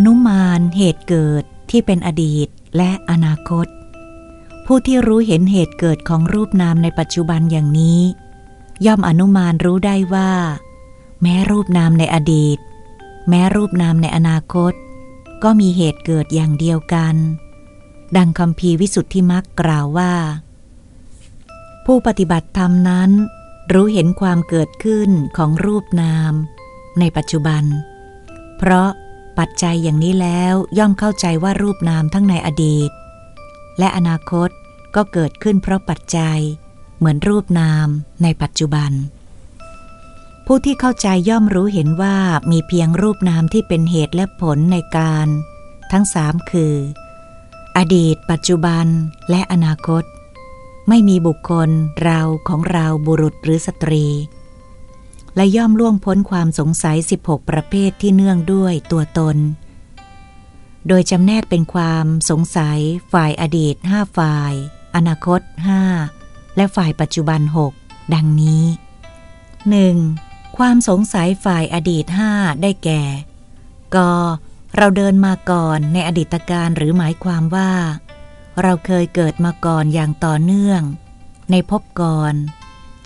อนุมานเหตุเกิดที่เป็นอดีตและอนาคต ผู้ที่รู้เห็นเหตุเกิดของรูปนามในปัจจุบันอย่างนี้ ย่อมอนุมานรู้ได้ว่า แม้รูปนามในอดีต แม้รูปนามในอนาคต ก็มีเหตุเกิดอย่างเดียวกัน ดังคำพีวิสุทธิมักกล่าวว่า ผู้ปฏิบัติธรรมนั้น รู้เห็นความเกิดขึ้นของรูปนาม ในปัจจุบัน เพราะ ปัจจัยอย่างนี้แล้วย่อมเข้าใจว่ารูปนามทั้งในอดีต และอนาคตก็เกิดขึ้นเพราะปัจจัย เหมือนรูปนามในปัจจุบัน ผู้ที่เข้าใจย่อมรู้เห็นว่ามีเพียงรูปนามที่เป็นเหตุและผลในการ ทั้งสามคือ อดีต ปัจจุบันและอนาคต ไม่มีบุคคล เราของเราบุรุษหรือสตรี และย่อมล่วงพ้นความสงสัย 16 ประเภทที่เนื่องด้วยตัวตน โดยจำแนกเป็นความสงสัย ฝ่ายอดีตห้าฝ่าย อนาคตห้าและฝ่ายปัจจุบันหกดังนี้ 1. ความสงสัยฝ่ายอดีตห้าได้แก่ ก เราเดินมาก่อนในอดีตการหรือหมายความว่า เราเคยเกิดมาก่อนอย่างต่อเนื่อง ในภพก่อน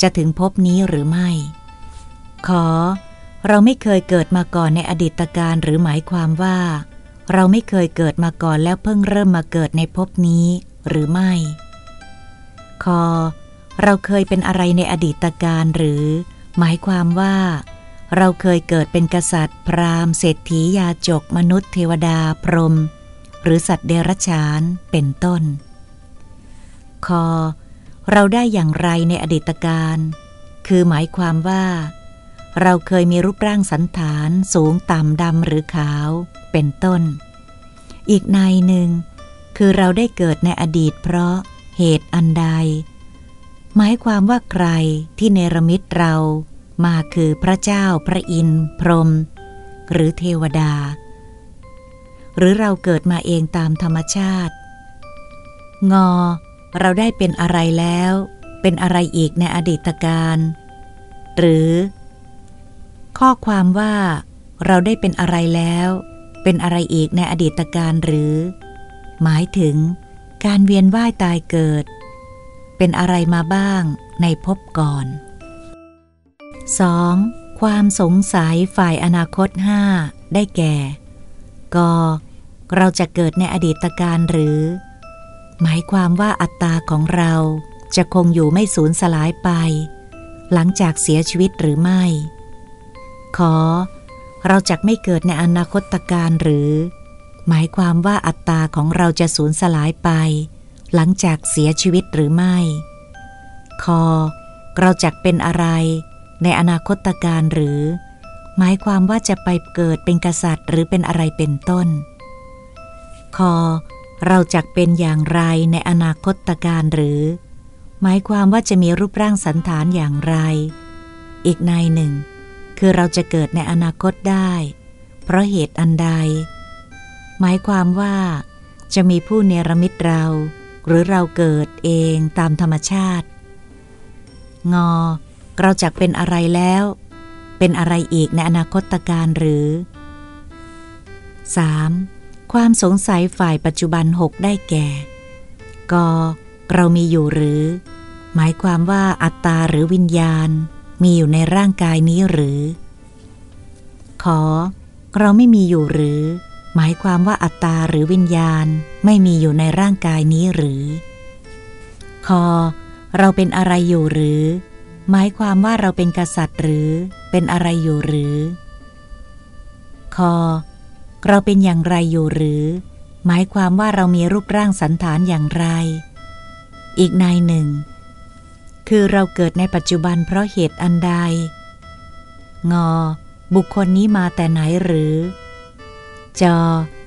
จะถึงภพนี้หรือไม่ ขอ เราไม่เคยเกิดมาก่อนในอดีตการหรือหมายความว่า เราไม่เคยเกิดมาก่อนแล้วเพิ่งเริ่มมาเกิดในภพนี้หรือไม่คอเราเคยเป็นอะไรในอดีตการหรือ หมายความว่า เราเคยเกิดเป็นกษัตริย์ พราหมณ์เศรษฐียาจก มนุษย์เทวดาพรหมหรือสัตว์เดรัจฉานเป็นต้น คอเราได้อย่างไรในอดีตการ คือหมายความว่า เราเคยมีรูปร่างสันฐานสูงต่ำดำหรือขาว เป็นต้น อีกในหนึ่ง คือเราได้เกิดในอดีตเพราะเหตุอันใด หมายความว่าใครที่เนรมิตเรามาคือพระเจ้าพระอินทร์ พรหมหรือเทวดา หรือเราเกิดมาเองตามธรรมชาติ งอ เราได้เป็นอะไรแล้ว เป็นอะไรอีกในอดีตการ หรือ ข้อความว่าเราได้เป็นอะไรแล้ว เป็นอะไรอีกในอดีตการหรือ หมายถึง การเวียนว่ายตายเกิด เป็นอะไรมาบ้างในภพก่อน 2. ความสงสัยฝ่ายอนาคตห้าได้แก่กเราจะเกิดในอดีตการหรือ หมายความว่าอัตตาของเราจะคงอยู่ไม่สูญสลายไป หลังจากเสียชีวิตหรือไม่ ขอ เราจะไม่เกิดในอนาคตการหรือ หมายความว่าอัตตาของเราจะสูญสลายไป หลังจากเสียชีวิตหรือไม่ คอ เราจะเป็นอะไร ในอนาคตการหรือ หมายความว่าจะไปเกิดเป็นกษัตริย์หรือเป็นอะไรเป็นต้น คอ เราจะเป็นอย่างไรในอนาคตการหรือ หมายความว่าจะมีรูปร่างสันฐานอย่างไร อีกในหนึ่ง คือเราจะเกิดในอนาคตได้ เพราะเหตุอันใด หมายความว่าจะมีผู้เนรมิตเรา หรือเราเกิดเองตามธรรมชาติ งอ เราจะเป็นอะไรแล้ว เป็นอะไรอีกในอนาคตการหรือ 3. ความสงสัยฝ่ายปัจจุบันหกได้แก่ ก เรามีอยู่หรือ หมายความว่าอัตตาหรือวิญญาณ มีอยู่ในร่างกายนี้หรือ ขอ เราไม่มีอยู่หรือ หมายความว่าอัตตาหรือวิญญาณไม่มีอยู่ในร่างกายนี้หรือ คอ เราเป็นอะไรอยู่หรือ หมายความว่าเราเป็นกษัตริย์หรือ เป็นอะไรอยู่หรือ คอ เราเป็นอย่างไรอยู่หรือ หมายความว่าเรามีรูปร่างสันฐานอย่างไร อีกนายหนึ่ง คือเราเกิดในปัจจุบันเพราะเหตุอันใด งอ บุคคลนี้มาแต่ไหนหรือ จอ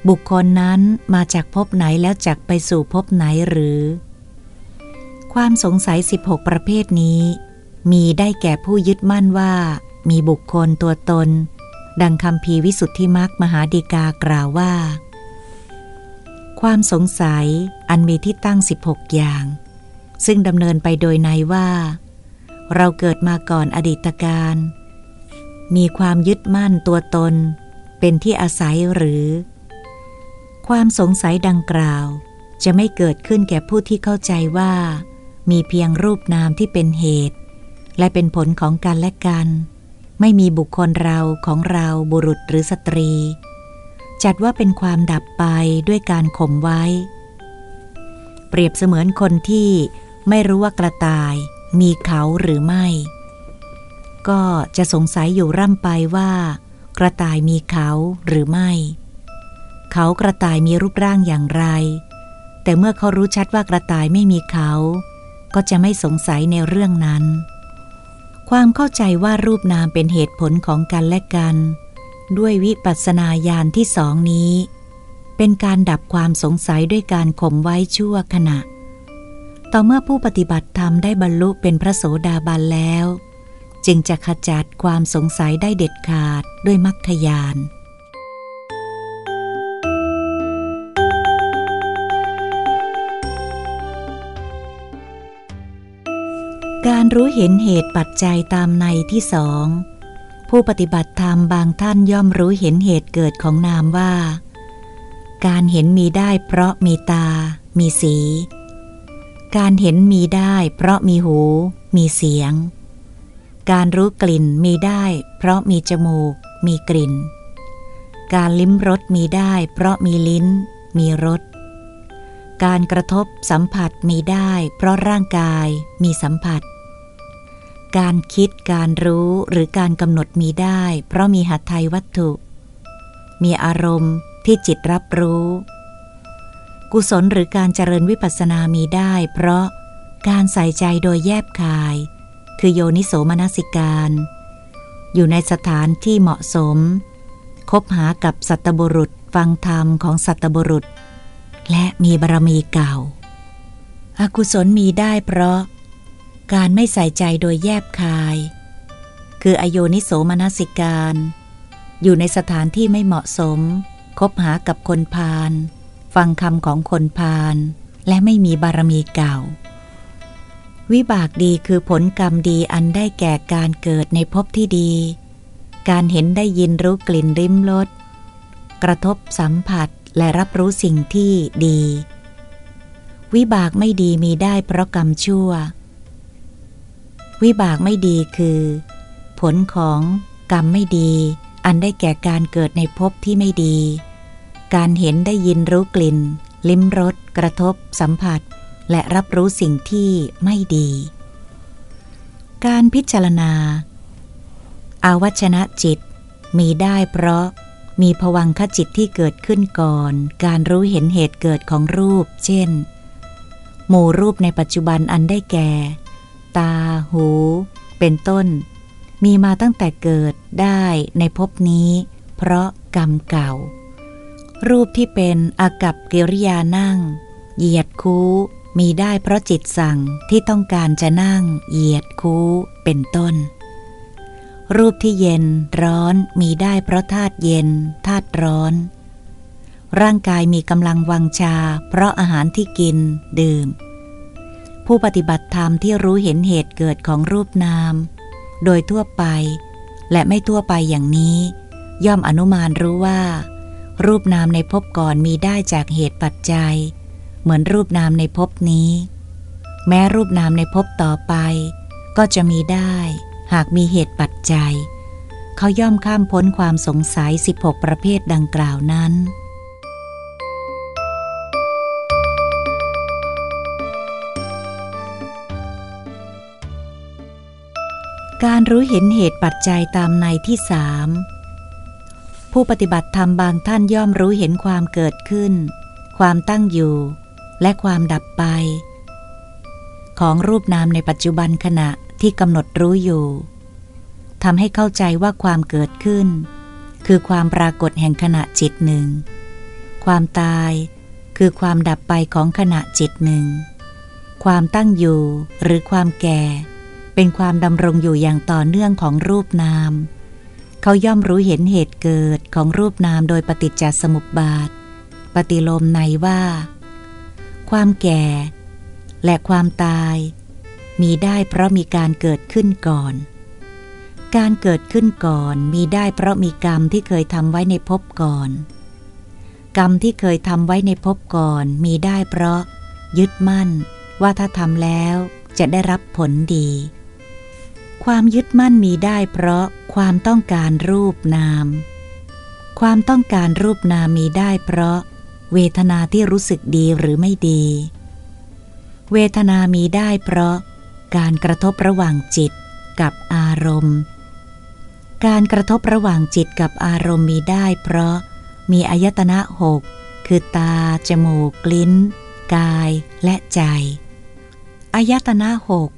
บุคคลนั้นมาจากภพไหนแล้วจักไปสู่ภพไหนหรือ ความสงสัย 16 ประเภทนี้ มีได้แก่ผู้ยึดมั่นว่า มีบุคคลตัวตน ดังคำพีวิสุทธิมักมหาดีกากล่าวว่า ความสงสัยอันมีที่ตั้ง 16 อย่าง ซึ่งดำเนินไปโดยในว่า เราเกิดมาก่อนอดีตการ มีความยึดมั่นตัวตน เป็นที่อาศัยหรือ ความสงสัยดังกล่าว จะไม่เกิดขึ้นแก่ผู้ที่เข้าใจว่า มีเพียงรูปนามที่เป็นเหตุ และเป็นผลของกันและกัน ไม่มีบุคคลเราของเราบุรุษหรือสตรี จัดว่าเป็นความดับไปด้วยการข่มไว้ เปรียบเสมือนคนที่ ไม่รู้ว่ากระต่ายมีเขาหรือไม่ ก็จะสงสัยอยู่ร่ำไปว่า กระต่ายมีเขาหรือไม่ เขากระต่ายมีรูปร่างอย่างไร แต่เมื่อเขารู้ชัดว่ากระต่ายไม่มีเขา ก็จะไม่สงสัยในเรื่องนั้น ความเข้าใจว่ารูปนามเป็นเหตุผลของกันและกัน ด้วยวิปัสสนาญาณที่สองนี้ เป็นการดับความสงสัยด้วยการข่มไว้ชั่วขณะ ต่อเมื่อผู้ปฏิบัติธรรมได้บรรลุเป็นพระโสดาบันแล้ว จึงจะขจัดความสงสัยได้เด็ดขาดด้วยมรรคยานการรู้เห็นเหตุปัจจัยตามในที่สอง ผู้ปฏิบัติธรรมบางท่านย่อมรู้เห็นเหตุเกิดของนามว่า การเห็นมีได้เพราะมีตา มีสี การเห็นมีได้ เพราะมีหู มีเสียง การรู้กลิ่นมีได้ เพราะมีจมูก มีกลิ่น การลิ้มรสมีได้ เพราะมีลิ้น มีรส การกระทบสัมผัสมีได้ เพราะร่างกายมีสัมผัส การคิดการรู้หรือการกำหนดมีได้ เพราะมีหัตถยวัตถุ มีอารมณ์ที่จิตรับรู้ กุศลหรือการเจริญวิปัสสนามีได้ เพราะการใส่ใจโดยแยบคาย คือโยนิโสมนสิการ อยู่ในสถานที่เหมาะสม คบหากับสัตบุรุษฟังธรรมของสัตบุรุษ และมีบารมีเก่าอากุศลมีได้เพราะ การไม่ใส่ใจโดยแยบคาย คืออโยนิโสมนสิการ อยู่ในสถานที่ไม่เหมาะสม คบหากับคนพาล ฟังคำของคนพาลและไม่มีบารมีเก่า วิบากดีคือผลกรรมดีอันได้แก่การเกิดในภพที่ดี การเห็นได้ยินรู้กลิ่นริมรสกระทบสัมผัสและรับรู้สิ่งที่ดี วิบากไม่ดีมีได้เพราะกรรมชั่ว วิบากไม่ดีคือ ผลของกรรมไม่ดี อันได้แก่การเกิดในภพที่ไม่ดี การเห็นได้ยินรู้กลิ่น ลิ้มรส กระทบ สัมผัส และรับรู้สิ่งที่ไม่ดี การพิจารณา อาวัชนะจิต มีได้เพราะมีผวังคจิตที่เกิดขึ้นก่อน การรู้เห็นเหตุเกิดของรูป เช่น หมู่รูปในปัจจุบันอันได้แก่ ตา หู เป็นต้น มีมาตั้งแต่เกิดได้ในภพนี้ เพราะกรรมเก่า รูปที่เป็นอากับกิริยานั่ง เหยียดคู้ มีได้เพราะจิตสั่งที่ต้องการจะนั่ง เหยียดคู้เป็นต้น รูปที่เย็นร้อนมีได้เพราะธาตุเย็นธาตุร้อน ร่างกายมีกำลังวังชา เพราะอาหารที่กิน ดื่ม ผู้ปฏิบัติธรรมที่รู้เห็นเหตุเกิดของรูปนาม โดยทั่วไป และไม่ทั่วไปอย่างนี้ ย่อมอนุมานรู้ว่า รูปนามในภพก่อนมีได้จากเหตุปัจจัย เหมือนรูปนามในภพนี้ แม้รูปนามในภพต่อไป ก็จะมีได้ หากมีเหตุปัจจัย เขาย่อมข้ามพ้นความสงสัย 16 ประเภทดังกล่าวนั้นการรู้เห็นเหตุปัจจัยตามในที่สาม ผู้ปฏิบัติธรรมบางท่านย่อมรู้เห็นความเกิดขึ้น ความตั้งอยู่ และความดับไป ของรูปนามในปัจจุบันขณะที่กำหนดรู้อยู่ทำให้เข้าใจว่าความเกิดขึ้น คือความปรากฏแห่งขณะจิตหนึ่ง ความตายคือความดับไปของขณะจิตหนึ่ง ความตั้งอยู่หรือความแก่ เป็นความดำรงอยู่อย่างต่อเนื่องของรูปนาม เขาย่อมรู้เห็นเหตุเกิดของรูปนามโดยปฏิจจสมุปบาท ปฏิโลมในว่า ความแก่ และความตาย มีได้เพราะมีการเกิดขึ้นก่อน การเกิดขึ้นก่อนมีได้เพราะมีกรรมที่เคยทำไว้ในภพก่อน กรรมที่เคยทำไว้ในภพก่อนมีได้เพราะ ยึดมั่น ว่าถ้าทำแล้วจะได้รับผลดี ความยึดมั่นมีได้เพราะความต้องการรูปนาม ความต้องการรูปนามมีได้เพราะ เวทนาที่รู้สึกดีหรือไม่ดี เวทนามีได้เพราะ การกระทบระหว่างจิตกับอารมณ์ การกระทบระหว่างจิตกับอารมณ์มีได้เพราะ มีอายตนะหกคือตา จมูก ลิ้น กายและใจ อายตนะหก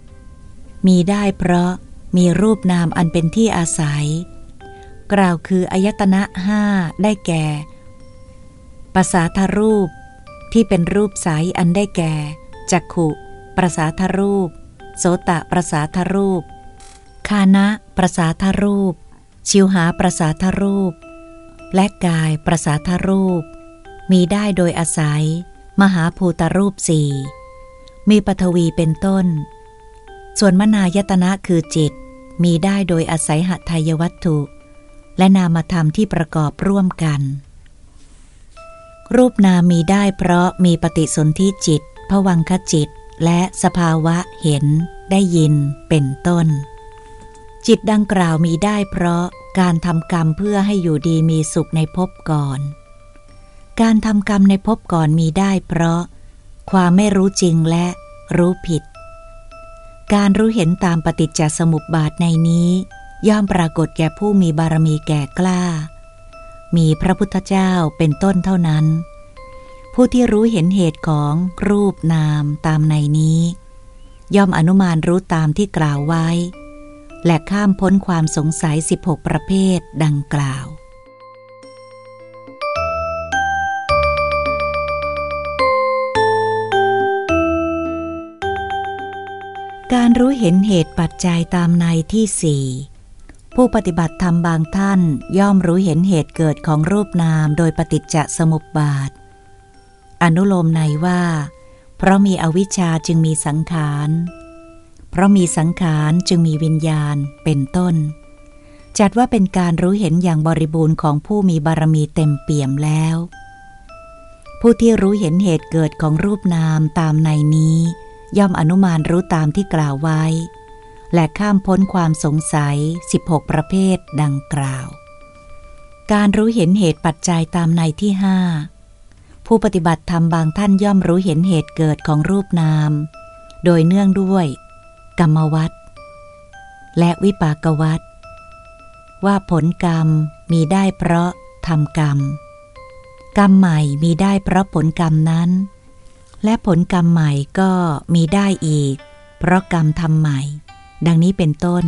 มีได้เพราะ มีรูปนามอันเป็นที่อาศัย กล่าวคืออายตนะห้าได้แก่ภาษาทรูป ที่เป็นรูปใสอันได้แก่จักขุประสาทรูป โสตะประสาทรูป คานะประสาทรูป ชิวหาประสาทรูป และกายประสาทรูป มีได้โดยอาศัย มหาภูตรูปสี่มีปฐวีเป็นต้น ส่วนมนายตนะคือจิต มีได้โดยอาศัยหัตถยวัตถุ และนามธรรมที่ประกอบร่วมกัน รูปนามมีได้เพราะมีปฏิสนธิจิตผวังคจิต และสภาวะเห็น ได้ยิน เป็นต้น จิตดังกล่าวมีได้เพราะการทำกรรมเพื่อให้อยู่ดีมีสุขในภพก่อน การทำกรรมในภพก่อนมีได้เพราะ ความไม่รู้จริงและรู้ผิด การรู้เห็นตามปฏิจจสมุปบาทในนี้ ย่อมปรากฏแก่ผู้มีบารมีแก่กล้า มีพระพุทธเจ้าเป็นต้นเท่านั้น ผู้ที่รู้เห็นเหตุของรูปนามตามในนี้ ย่อมอนุมานรู้ตามที่กล่าวไว้ และข้ามพ้นความสงสัย 16 ประเภทดังกล่าว การรู้เห็นเหตุปัจจัยตามในที่สี่ผู้ปฏิบัติธรรมบางท่านย่อมรู้เห็นเหตุเกิดของรูปนามโดยปฏิจจสมุปบาท อนุโลมในว่า เพราะมีอวิชชาจึงมีสังขาร เพราะมีสังขารจึงมีวิญญาณเป็นต้น จัดว่าเป็นการรู้เห็นอย่างบริบูรณ์ของผู้มีบารมีเต็มเปี่ยมแล้ว ผู้ที่รู้เห็นเหตุเกิดของรูปนามตามในนี้ ย่อมอนุมานรู้ตามที่กล่าวไว้ และข้ามพ้นความสงสัย 16 ประเภทดังกล่าว การรู้เห็นเหตุปัจจัยตามในที่ห้าผู้ปฏิบัติธรรมบางท่านย่อมรู้เห็นเหตุเกิดของรูปนาม โดยเนื่องด้วย กรรมวัตและวิปากวัตว่าผลกรรมมีได้เพราะทำกรรม กรรมใหม่มีได้เพราะผลกรรมนั้น และผลกรรมใหม่ก็มีได้อีก เพราะกรรมทำใหม่ ดังนี้เป็นต้น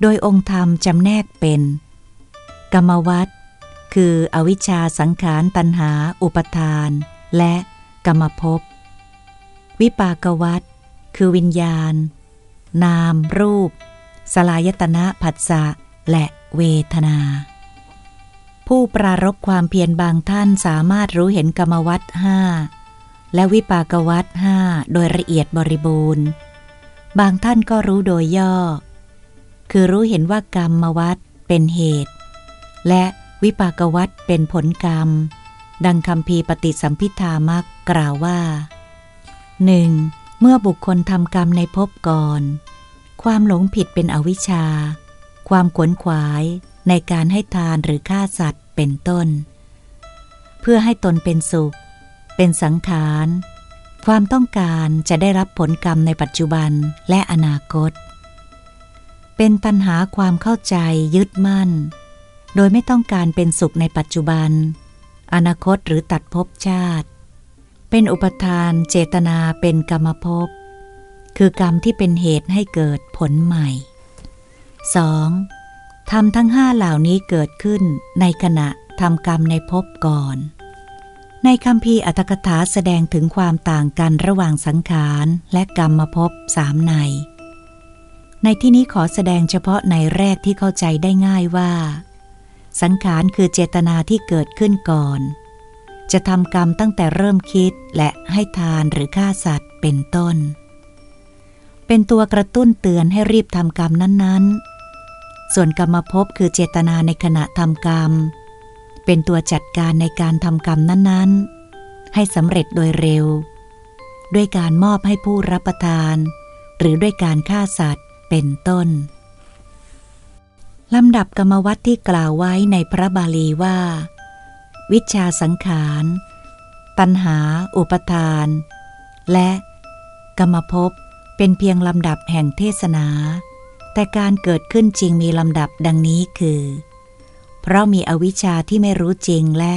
โดยองค์ธรรมจำแนกเป็น กรรมวัตคืออวิชชาสังขารตัณหา อุปทาน และกรรมภพวิปากวัตคือวิญญาณ นาม รูป สลายตนะผัสสะและเวทนา ผู้ปรารบความเพียรบางท่านสามารถรู้เห็นกรรมวัตห้า และวิปากวัตห้าโดยละเอียดบริบูรณ์ บางท่านก็รู้โดยย่อ คือรู้เห็นว่ากรรมมวัตเป็นเหตุ และวิปากวัตเป็นผลกรรม ดังคำพีปฏิสัมพิธามักกล่าวว่าหนึ่งเมื่อบุคคลทำกรรมในภพก่อน ความหลงผิดเป็นอวิชชา ความขวนขวายในการให้ทานหรือฆ่าสัตว์เป็นต้น เพื่อให้ตนเป็นสุข เป็นสังขาร ความต้องการจะได้รับผลกรรมในปัจจุบันและอนาคต เป็นตัณหาความเข้าใจยึดมั่น โดยไม่ต้องการเป็นสุขในปัจจุบัน อนาคตหรือตัดภพชาติ เป็นอุปทานเจตนาเป็นกรรมภพ คือกรรมที่เป็นเหตุให้เกิดผลใหม่ 2. ทำทั้งห้าเหล่านี้เกิดขึ้นในขณะทำกรรมในภพก่อน ในคำพีอัตถกถาแสดงถึงความต่างกันระหว่างสังขารและกรรมภพสามใน ในที่นี้ขอแสดงเฉพาะในแรกที่เข้าใจได้ง่ายว่า สังขารคือเจตนาที่เกิดขึ้นก่อน จะทำกรรมตั้งแต่เริ่มคิดและให้ทานหรือฆ่าสัตว์เป็นต้น เป็นตัวกระตุ้นเตือนให้รีบทำกรรมนั้นๆ ส่วนกรรมภพคือเจตนาในขณะทำกรรม เป็นตัวจัดการในการทำกรรมนั้นๆ ให้สำเร็จโดยเร็ว ด้วยการมอบให้ผู้รับประทาน หรือด้วยการฆ่าสัตว์เป็นต้นลำดับกรรมวัตที่กล่าวไว้ในพระบาลีว่า วิชาสังขาร ตัณหา อุปทาน และกรรมภพเป็นเพียงลำดับแห่งเทศนา แต่การเกิดขึ้นจริงมีลำดับดังนี้คือ เพราะมีอวิชชาที่ไม่รู้จริงและ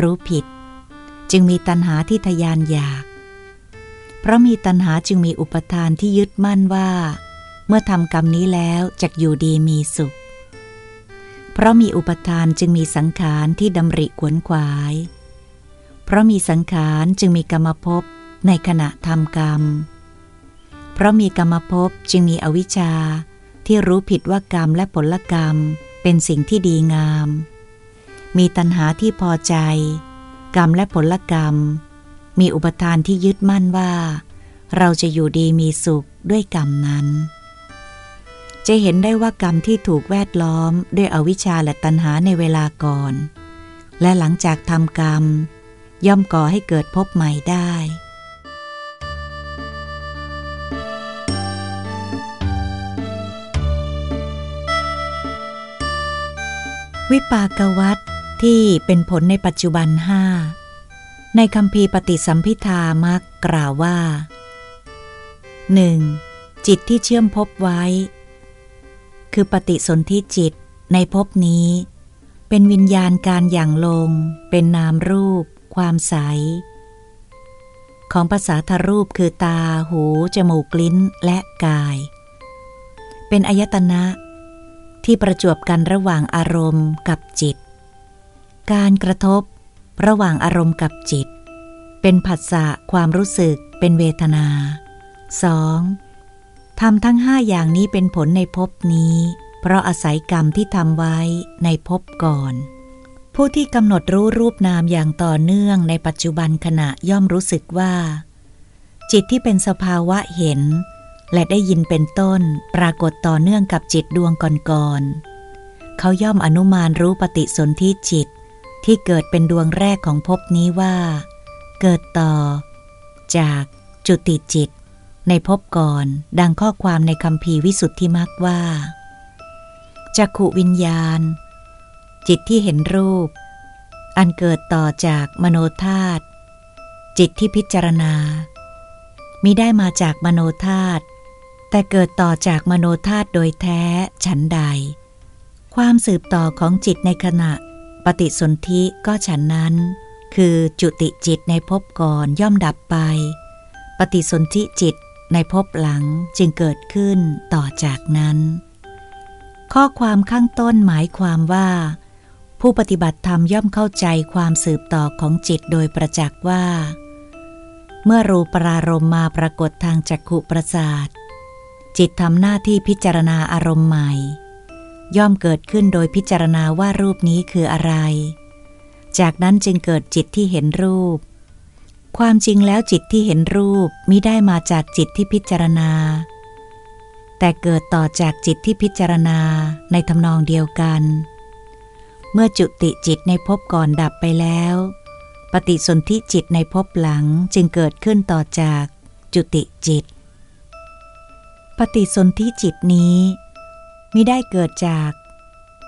รู้ผิด จึงมีตัณหาที่ทยานอยาก เพราะมีตัณหาจึงมีอุปทานที่ยึดมั่นว่า เมื่อทำกรรมนี้แล้วจะอยู่ดีมีสุข เพราะมีอุปทานจึงมีสังขารที่ดำริขวนขวาย เพราะมีสังขารจึงมีกรรมภพในขณะทำกรรม เพราะมีกรรมภพจึงมีอวิชชาที่รู้ผิดว่ากรรมและผลกรรมเเป็นสิ่งที่ดีงาม มีตัณหาที่พอใจ กรรมและผลกรรม มีอุปทานที่ยึดมั่นว่า เราจะอยู่ดีมีสุขด้วยกรรมนั้น จะเห็นได้ว่ากรรมที่ถูกแวดล้อมด้วยอวิชชาและตัณหาในเวลาก่อน และหลังจากทำกรรม ย่อมก่อให้เกิดพบใหม่ได้ วิปากวัตที่เป็นผลในปัจจุบันห้าในคำพีปฏิสัมพิธามักกล่าวว่า 1. จิตที่เชื่อมพบไว้ คือปฏิสนธิจิตในภพนี้ เป็นวิญญาณการอย่างลง เป็นนามรูป ความใส ของภาษาทรูปคือตา หู จมูก ลิ้น และกาย เป็นอายตนะ ที่ประจวบกันระหว่างอารมณ์กับจิต การกระทบ ระหว่างอารมณ์กับจิต เป็นผัสสะความรู้สึกเป็นเวทนา 2. ทำทั้งห้าอย่างนี้เป็นผลในภพนี้ เพราะอาศัยกรรมที่ทำไว้ในภพก่อน ผู้ที่กำหนดรู้รูปนามอย่างต่อเนื่องในปัจจุบันขณะย่อมรู้สึกว่า จิตที่เป็นสภาวะเห็น และได้ยินเป็นต้นปรากฏต่อเนื่องกับจิตดวงก่อนๆเขาย่อมอนุมานรู้ปฏิสนธิจิต ที่เกิดเป็นดวงแรกของภพนี้ว่า เกิดต่อ จากจุติจิต ในภพก่อนดังข้อความในคำพีวิสุทธิมักว่าจักขุวิญญาณ จิตที่เห็นรูป อันเกิดต่อจากมโนธาตุจิตที่พิจารณามิได้มาจากมโนธาตุ แต่เกิดต่อจากมโนธาตุโดยแท้ฉันใด ความสืบต่อของจิตในขณะ ปฏิสนธิก็ฉันนั้น คือจุติจิตในภพก่อนย่อมดับไป ปฏิสนธิจิตในภพหลังจึงเกิดขึ้นต่อจากนั้น ข้อความข้างต้นหมายความว่า ผู้ปฏิบัติธรรมย่อมเข้าใจความสืบต่อของจิตโดยประจักษ์ว่า เมื่อรูปรารมมาปรากฏทางจักขุประสาท จิตทำหน้าที่พิจารณาอารมณ์ใหม่ ย่อมเกิดขึ้นโดยพิจารณาว่ารูปนี้คืออะไร จากนั้นจึงเกิดจิตที่เห็นรูป ความจริงแล้วจิตที่เห็นรูปมิได้มาจากจิตที่พิจารณา แต่เกิดต่อจากจิตที่พิจารณาในทำนองเดียวกัน เมื่อจุติจิตในภพก่อนดับไปแล้ว ปฏิสนธิจิตในภพหลังจึงเกิดขึ้นต่อจากจุติจิต ปฏิสนธิจิตนี้มิได้เกิดจาก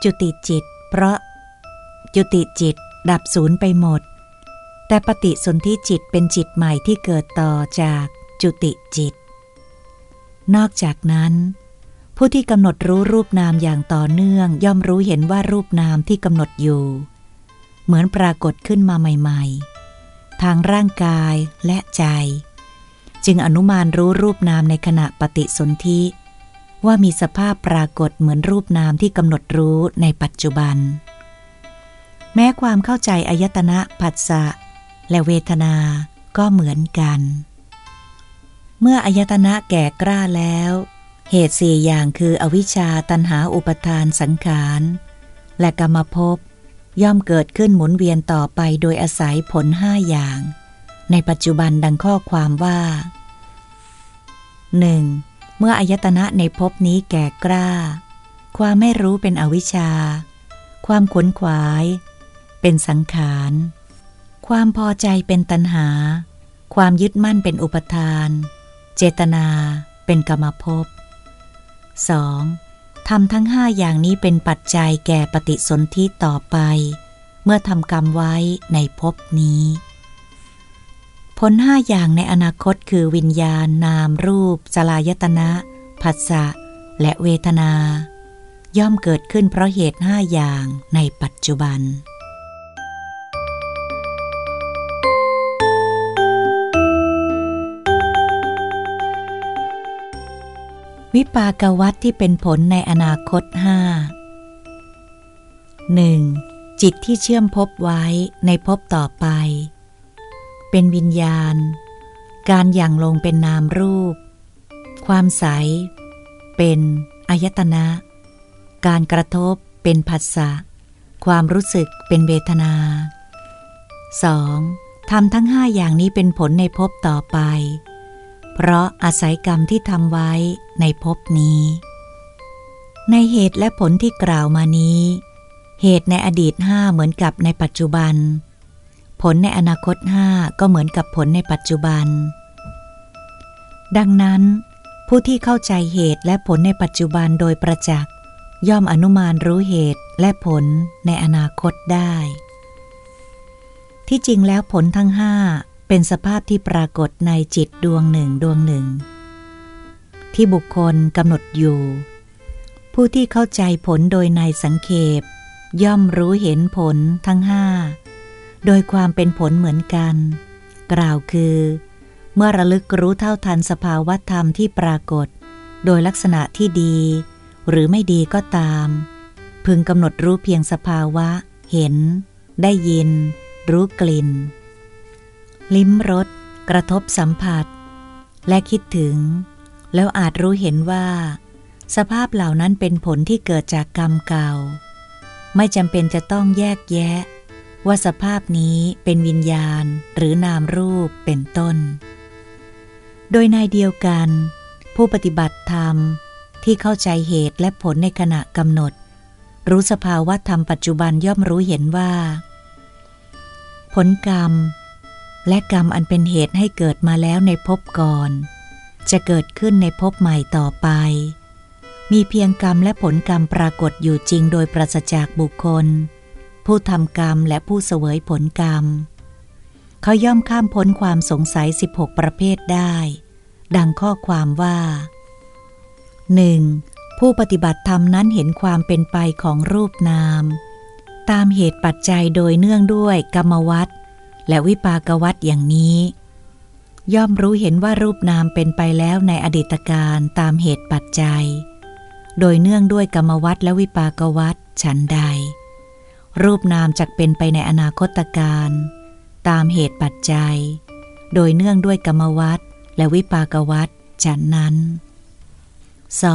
จุติจิต เพราะจุติจิตดับศูนย์ไปหมด แต่ปฏิสนธิจิตเป็นจิตใหม่ที่เกิดต่อจากจุติจิต นอกจากนั้น ผู้ที่กำหนดรู้รูปนามอย่างต่อเนื่องย่อมรู้เห็นว่ารูปนามที่กำหนดอยู่ เหมือนปรากฏขึ้นมาใหม่ ๆ ทางร่างกายและใจ จึงอนุมานรู้รูปนามในขณะปฏิสนธิว่ามีสภาพปรากฏเหมือนรูปนามที่กำหนดรู้ในปัจจุบัน แม้ความเข้าใจอายตนะผัสสะและเวทนาก็เหมือนกัน เมื่ออายตนะแก่กล้าแล้ว เหตุสี่อย่างคืออวิชชาตันหาอุปทานสังขาร และกรรมภพย่อมเกิดขึ้นหมุนเวียนต่อไปโดยอาศัยผลห้าอย่าง ในปัจจุบันดังข้อความว่า 1. เมื่ออายตนะในภพนี้แก่กล้า ความไม่รู้เป็นอวิชชา ความขวนขวาย เป็นสังขาร ความพอใจเป็นตัณหา ความยึดมั่นเป็นอุปทาน เจตนาเป็นกรรมภพ 2. ทำทั้งห้าอย่างนี้เป็นปัจจัยแก่ปฏิสนธิต่อไป เมื่อทำกรรมไว้ในภพนี้ ผลห้าอย่างในอนาคตคือวิญญาณ นามรูป สลายตนะผัสสะ และเวทนา ย่อมเกิดขึ้นเพราะเหตุห้าอย่างในปัจจุบันวิปากวัตที่เป็นผลในอนาคตห้าหนึ่งจิตที่เชื่อมพบไว้ในพบต่อไป เป็นวิญญาณ การอย่างลงเป็นนามรูป ความใส เป็นอายตนะ การกระทบเป็นผัสสะ ความรู้สึกเป็นเวทนา 2. ทำทั้งห้าอย่างนี้เป็นผลในภพต่อไป เพราะอาศัยกรรมที่ทำไว้ในภพนี้ ในเหตุและผลที่กล่าวมานี้ เหตุในอดีตห้าเหมือนกับในปัจจุบัน ผลในอนาคตห้าก็เหมือนกับผลในปัจจุบัน ดังนั้น ผู้ที่เข้าใจเหตุและผลในปัจจุบันโดยประจักษ์ย่อมอนุมานรู้เหตุและผลในอนาคตได้ ที่จริงแล้วผลทั้งห้าเป็นสภาพที่ปรากฏในจิตดวงหนึ่งดวงหนึ่ง ที่บุคคลกำหนดอยู่ ผู้ที่เข้าใจผลโดยในสังเขปย่อมรู้เห็นผลทั้งห้า โดยความเป็นผลเหมือนกัน กล่าวคือ เมื่อระลึกรู้เท่าทันสภาวะธรรมที่ปรากฏ โดยลักษณะที่ดี หรือไม่ดีก็ตาม พึงกำหนดรู้เพียงสภาวะ เห็น ได้ยิน รู้กลิ่น ลิ้มรสกระทบสัมผัส และคิดถึง แล้วอาจรู้เห็นว่า สภาพเหล่านั้นเป็นผลที่เกิดจากกรรมเก่า ไม่จำเป็นจะต้องแยกแยะ ว่าสภาพนี้เป็นวิญญาณหรือนามรูปเป็นต้น โดยในเดียวกัน ผู้ปฏิบัติธรรมที่เข้าใจเหตุและผลในขณะกำหนด รู้สภาวะธรรมปัจจุบันย่อมรู้เห็นว่า ผลกรรม และกรรมอันเป็นเหตุให้เกิดมาแล้วในภพก่อน จะเกิดขึ้นในภพใหม่ต่อไป มีเพียงกรรมและผลกรรมปรากฏอยู่จริงโดยปราศจากบุคคล ผู้ทำกรรมและผู้เสวยผลกรรม เขาย่อมข้ามพ้นความสงสัย 16 ประเภทได้ ดังข้อความว่า 1. ผู้ปฏิบัติธรรมนั้นเห็นความเป็นไปของรูปนาม ตามเหตุปัจจัยโดยเนื่องด้วยกรรมวัตและวิปากวัตอย่างนี้ ย่อมรู้เห็นว่ารูปนามเป็นไปแล้วในอดีตการตามเหตุปัจจัย โดยเนื่องด้วยกรรมวัตและวิปากวัตฉันใด รูปนามจักเป็นไปในอนาคตการ ตามเหตุปัจจัย โดยเนื่องด้วยกรรมวัตและวิปากวัตฉันนั้น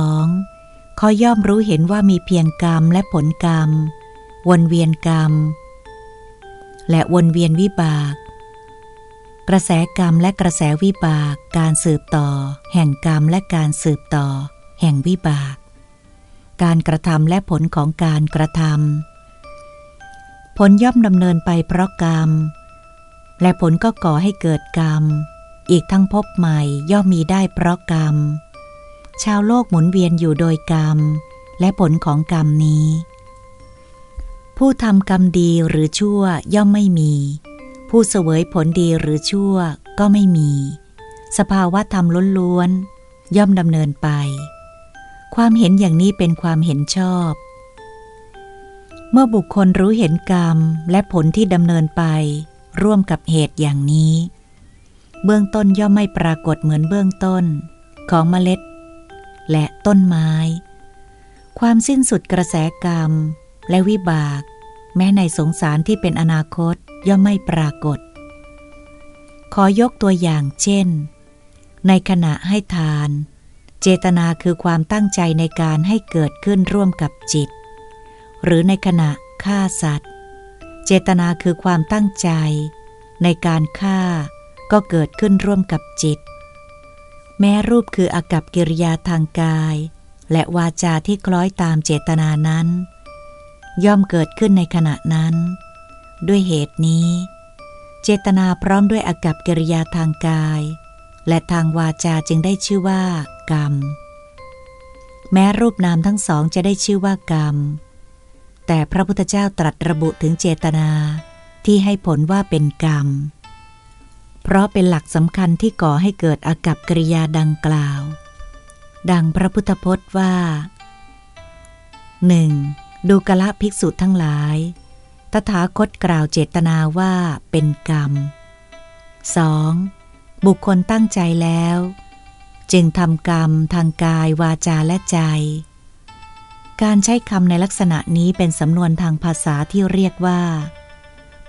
2. เขาย่อมรู้เห็นว่ามีเพียงกรรมและผลกรรม วนเวียนกรรม และวนเวียนวิบาก กระแสกรรมและกระแสวิบาก การสืบต่อ แห่งกรรมและการสืบต่อ แห่งวิบาก การกระทำและผลของการกระทำ ผลย่อมดำเนินไปเพราะกรรม และผลก็ก่อให้เกิดกรรม อีกทั้งพบใหม่ย่อมมีได้เพราะกรรม ชาวโลกหมุนเวียนอยู่โดยกรรม และผลของกรรมนี้ ผู้ทำกรรมดีหรือชั่วย่อมไม่มี ผู้เสวยผลดีหรือชั่วก็ไม่มี สภาวะธรรมล้วนๆย่อมดำเนินไป ความเห็นอย่างนี้เป็นความเห็นชอบ เมื่อบุคคลรู้เห็นกรรมและผลที่ดำเนินไป ร่วมกับเหตุอย่างนี้ เบื้องต้นย่อมไม่ปรากฏเหมือนเบื้องต้น ของเมล็ด และต้นไม้ ความสิ้นสุดกระแสกรรมและวิบาก แม้ในสงสารที่เป็นอนาคตย่อมไม่ปรากฏ ขอยกตัวอย่างเช่น ในขณะให้ทาน เจตนาคือความตั้งใจในการให้เกิดขึ้นร่วมกับจิต หรือในขณะฆ่าสัตว์ เจตนาคือความตั้งใจ ในการฆ่าก็เกิดขึ้นร่วมกับจิต แม้รูปคืออากับกิริยาทางกาย และวาจาที่คล้อยตามเจตนานั้น ย่อมเกิดขึ้นในขณะนั้น ด้วยเหตุนี้ เจตนาพร้อมด้วยอากับกิริยาทางกาย และทางวาจาจึงได้ชื่อว่ากรรม แม้รูปนามทั้งสองจะได้ชื่อว่ากรรม แต่พระพุทธเจ้าตรัสระบุถึงเจตนาที่ให้ผลว่าเป็นกรรม เพราะเป็นหลักสำคัญที่ก่อให้เกิดอากับกิริยาดังกล่าว ดังพระพุทธพจน์ว่า 1. ดูกละภิกษุทั้งหลาย ตถาคตกล่าวเจตนาว่าเป็นกรรม 2. บุคคลตั้งใจแล้ว จึงทำกรรมทางกายวาจาและใจ การใช้คำในลักษณะนี้เป็นสำนวนทางภาษาที่เรียกว่า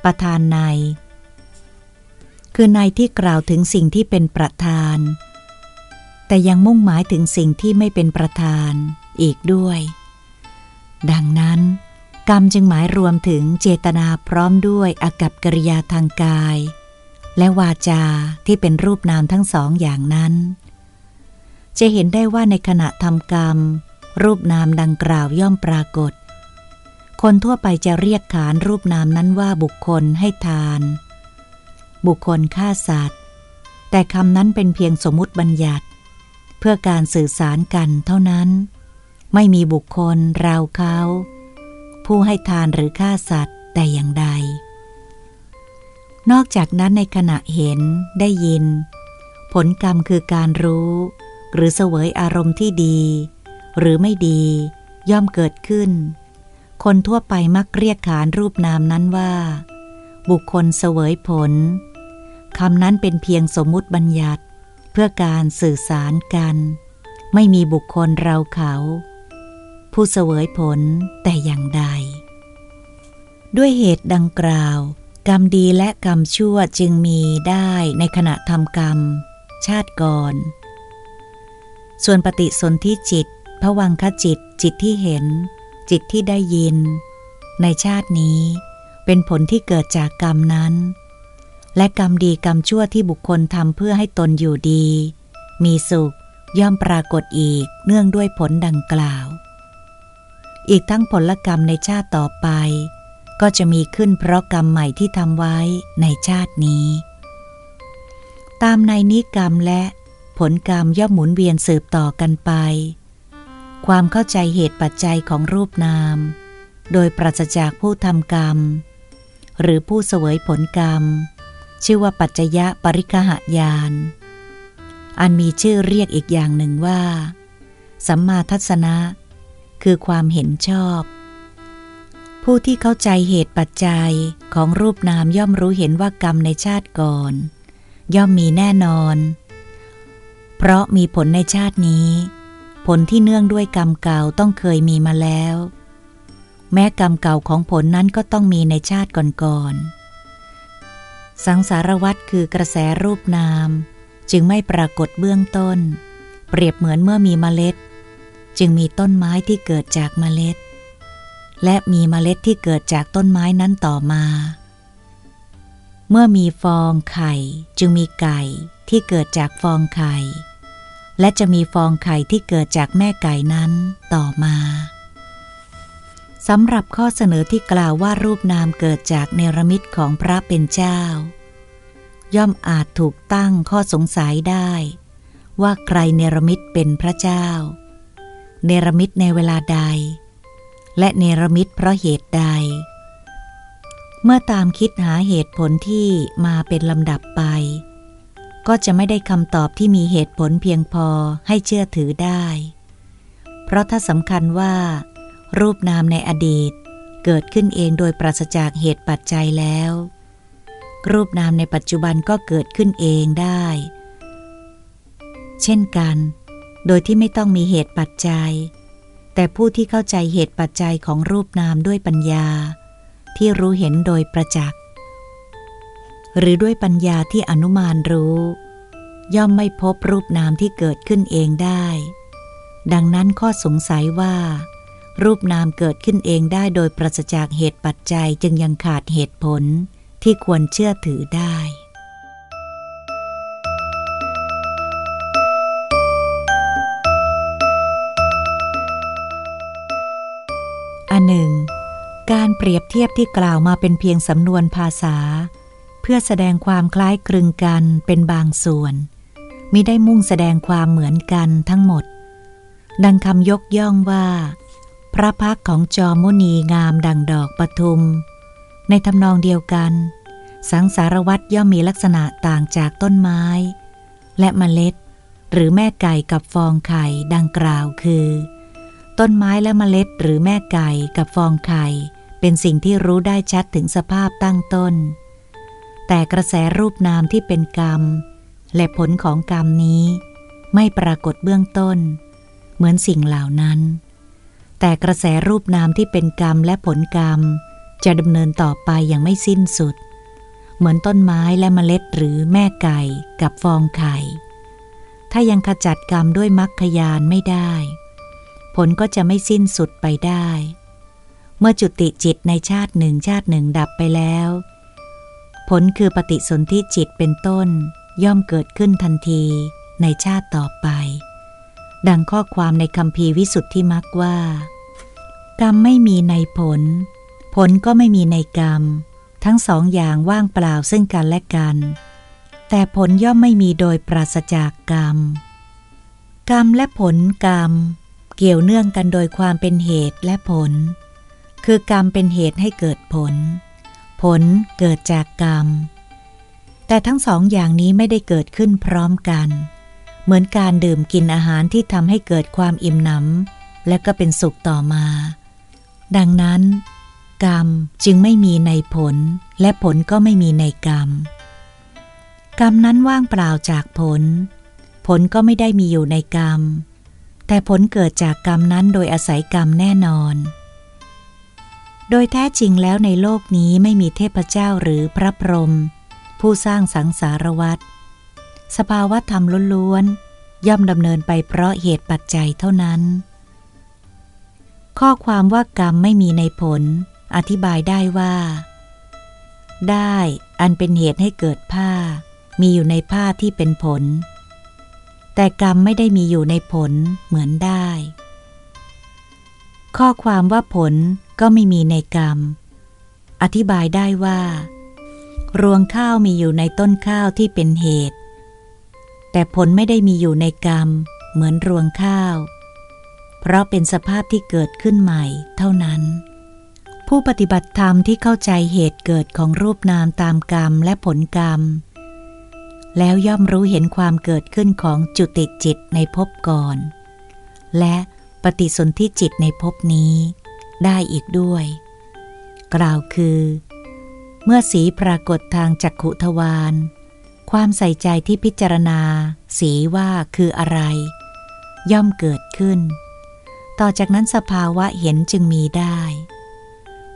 ประธานใน คือในที่กล่าวถึงสิ่งที่เป็นประธาน แต่ยังมุ่งหมายถึงสิ่งที่ไม่เป็นประธานอีกด้วย ดังนั้น กรรมจึงหมายรวมถึงเจตนาพร้อมด้วยอากับกิริยาทางกาย และวาจาที่เป็นรูปนามทั้งสองอย่างนั้น จะเห็นได้ว่าในขณะทำกรรม รูปนามดังกล่าวย่อมปรากฏ คนทั่วไปจะเรียกขานรูปนามนั้นว่าบุคคลให้ทาน บุคคลฆ่าสัตว์ แต่คำนั้นเป็นเพียงสมมติบัญญัติ เพื่อการสื่อสารกันเท่านั้น ไม่มีบุคคลเราเขา ผู้ให้ทานหรือฆ่าสัตว์แต่อย่างใด นอกจากนั้นในขณะเห็นได้ยิน ผลกรรมคือการรู้ หรือเสวยอารมณ์ที่ดี หรือไม่ดี ย่อมเกิดขึ้น คนทั่วไปมักเรียกขานรูปนามนั้นว่า บุคคลเสวยผลคำนั้นเป็นเพียงสมมุติบัญญัติ เพื่อการสื่อสารกัน ไม่มีบุคคลเราเขา ผู้เสวยผลแต่อย่างใด ด้วยเหตุดังกล่าว กรรมดีและกรรมชั่วจึงมีได้ในขณะทำกรรม ชาติก่อน ส่วนปฏิสนธิจิต ผวังคจิต จิตที่เห็น จิตที่ได้ยิน ในชาตินี้เป็นผลที่เกิดจากกรรมนั้น และกรรมดีกรรมชั่วที่บุคคลทำเพื่อให้ตนอยู่ดี มีสุขย่อมปรากฏอีกเนื่องด้วยผลดังกล่าว อีกทั้งผลกรรมในชาติต่อไป ก็จะมีขึ้นเพราะกรรมใหม่ที่ทำไว้ในชาตินี้ ตามในนิกรรมและผลกรรมย่อมหมุนเวียนสืบต่อกันไป ความเข้าใจเหตุปัจจัยของรูปนาม โดยปราศจากผู้ทำกรรม หรือผู้เสวยผลกรรม ชื่อว่าปัจจยะปริคหายาน อันมีชื่อเรียกอีกอย่างหนึ่งว่า สัมมาทัศนะ คือความเห็นชอบ ผู้ที่เข้าใจเหตุปัจจัยของรูปนามย่อมรู้เห็นว่ากรรมในชาติก่อน ย่อมมีแน่นอน เพราะมีผลในชาตินี้ ผลที่เนื่องด้วยกรรมเก่าต้องเคยมีมาแล้ว แม้กรรมเก่าของผลนั้นก็ต้องมีในชาติก่อนๆสังสารวัตรคือกระแสรูปนาม จึงไม่ปรากฏเบื้องต้น เปรียบเหมือนเมื่อมีเมล็ด จึงมีต้นไม้ที่เกิดจากเมล็ด และมีเมล็ดที่เกิดจากต้นไม้นั้นต่อมาเมื่อมีฟองไข่จึงมีไก่ที่เกิดจากฟองไข่ และจะมีฟองไข่ที่เกิดจากแม่ไก่นั้นต่อมาสำหรับข้อเสนอที่กล่าวว่ารูปนามเกิดจากเนรมิตของพระเป็นเจ้า ย่อมอาจถูกตั้งข้อสงสัยได้ ว่าใครเนรมิตเป็นพระเจ้า เนรมิตในเวลาใด และเนรมิตเพราะเหตุใด เมื่อตามคิดหาเหตุผลที่มาเป็นลำดับไป ก็จะไม่ได้คำตอบที่มีเหตุผลเพียงพอให้เชื่อถือได้ เพราะถ้าสำคัญว่า รูปนามในอดีตเกิดขึ้นเองโดยปราศจากเหตุปัจจัยแล้ว รูปนามในปัจจุบันก็เกิดขึ้นเองได้ เช่นกัน โดยที่ไม่ต้องมีเหตุปัจจัย แต่ผู้ที่เข้าใจเหตุปัจจัยของรูปนามด้วยปัญญา ที่รู้เห็นโดยประจักษ์ หรือด้วยปัญญาที่อนุมานรู้ ย่อมไม่พบรูปนามที่เกิดขึ้นเองได้ ดังนั้นข้อสงสัยว่า รูปนามเกิดขึ้นเองได้โดยปราศจากเหตุปัจจัยจึงยังขาดเหตุผลที่ควรเชื่อถือได้อันหนึ่ง การเปรียบเทียบที่กล่าวมาเป็นเพียงสำนวนภาษา พื่อแสดงความคล้ายคลึงกันเป็นบางส่วนมิได้มุ่งแสดงความเหมือนกันทั้งหมด ดังคำยกย่องว่า พระพักของจอมุนีงามดังดอกปทุม ในทำนองเดียวกัน สังสารวัตย่อมมีลักษณะต่างจากต้นไม้ และเมล็ด หรือแม่ไก่กับฟองไข่ดังกล่าวคือ ต้นไม้และเมล็ดหรือแม่ไก่กับฟองไข่ เป็นสิ่งที่รู้ได้ชัดถึงสภาพตั้งต้น แต่กระแสรูปนามที่เป็นกรรม และผลของกรรมนี้ ไม่ปรากฏเบื้องต้น เหมือนสิ่งเหล่านั้น แต่กระแสรูปนามที่เป็นกรรมและผลกรรม จะดำเนินต่อไปอย่างไม่สิ้นสุด เหมือนต้นไม้และเมล็ดหรือแม่ไก่กับฟองไข่ ถ้ายังขจัดกรรมด้วยมรรคยานไม่ได้ ผลก็จะไม่สิ้นสุดไปได้ เมื่อจุติจิตในชาติหนึ่งชาติหนึ่งดับไปแล้ว ผลคือปฏิสนธิจิตเป็นต้นย่อมเกิดขึ้นทันทีในชาติต่อไป ดังข้อความในคำพีวิสุทธิมักว่า กรรมไม่มีในผล ผลก็ไม่มีในกรรม ทั้งสองอย่างว่างเปล่าซึ่งกันและกัน แต่ผลย่อมไม่มีโดยปราศจากกรรม กรรมและผลกรรม เกี่ยวเนื่องกันโดยความเป็นเหตุและผล คือกรรมเป็นเหตุให้เกิดผล ผลเกิดจากกรรม แต่ทั้งสองอย่างนี้ไม่ได้เกิดขึ้นพร้อมกัน เหมือนการดื่มกินอาหารที่ทำให้เกิดความอิ่มหนำและก็เป็นสุขต่อมา ดังนั้น กรรมจึงไม่มีในผล และผลก็ไม่มีในกรรม กรรมนั้นว่างเปล่าจากผล ผลก็ไม่ได้มีอยู่ในกรรม แต่ผลเกิดจากกรรมนั้นโดยอาศัยกรรมแน่นอน โดยแท้จริงแล้วในโลกนี้ไม่มีเทพเจ้าหรือพระพรหมผู้สร้างสังสารวัตรสภาวะธรรมล้วนๆย่อมดำเนินไปเพราะเหตุปัจจัยเท่านั้น ข้อความว่ากรรมไม่มีในผล อธิบายได้ว่า ได้อันเป็นเหตุให้เกิดผ้า มีอยู่ในผ้าที่เป็นผล แต่กรรมไม่ได้มีอยู่ในผลเหมือนได้ ข้อความว่าผลก็ไม่มีในกรรม อธิบายได้ว่า รวงข้าวมีอยู่ในต้นข้าวที่เป็นเหตุ แต่ผลไม่ได้มีอยู่ในกรรม เหมือนรวงข้าว เพราะเป็นสภาพที่เกิดขึ้นใหม่เท่านั้น ผู้ปฏิบัติธรรมที่เข้าใจเหตุเกิดของรูปนามตามกรรมและผลกรรม แล้วย่อมรู้เห็นความเกิดขึ้นของจุติจิตในภพก่อน และ ปฏิสนธิจิตในภพนี้ได้อีกด้วย กล่าวคือ เมื่อสีปรากฏทางจักขุทวารความใส่ใจที่พิจารณา สีว่าคืออะไร ย่อมเกิดขึ้น ต่อจากนั้นสภาวะเห็นจึงมีได้